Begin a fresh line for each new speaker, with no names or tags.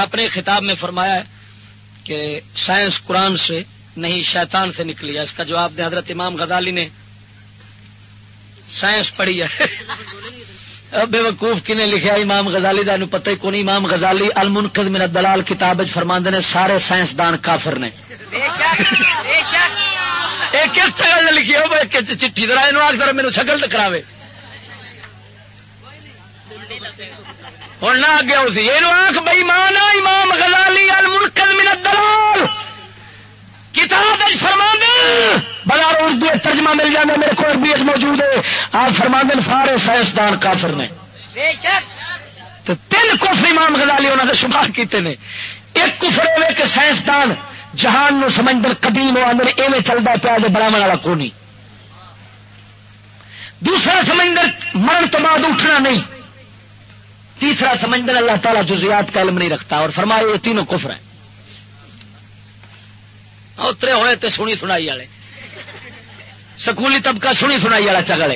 آپ نے خطاب میں فرمایا ہے کہ سائنس قرآن سے نہیں، شیطان سے نکلی ہے۔ اس کا جواب دیں حضرت امام غزالی نے۔ سائنس پڑھی ہے۔ بے وقوف کی نے لکھا امام غزالی کا پتہ ہی کون امام غزالی المنقذ من الدلال کتاب فرماند نے، سارے سائنسدان کافر نے۔ ایک ایک شکل لکھی ہو چٹھی ذرا یہ آخ ذرا میرے شکل ٹکراوے ہوں نہ اگے اسی یہ آخ بئی مان امام غزالی المنقذ من الدلال کتاب فرما بڑا اردو ترجمہ مل جانا میرے کو عربی موجود ہے۔ آپ فرما سارے سائنسدان کافر نے۔ تو تین کفر امام غزالی انہوں نے شمار کیتے ہیں ایک کفر ہوئے کہ سائنسدان جہان نو سمجھ قدیم ہو اندر ایویں چلتا پیا جو براہم والا کونی دوسرا سمندر مرن تو بعد اٹھنا نہیں۔ تیسرا سمندر اللہ تعالیٰ جزیات کا علم نہیں رکھتا اور فرمائے یہ تینوں کفر ہیں۔ اترے ہوئے تے سنی سنائی والے۔ سکولی طبقہ سنی سنائی والا چگڑے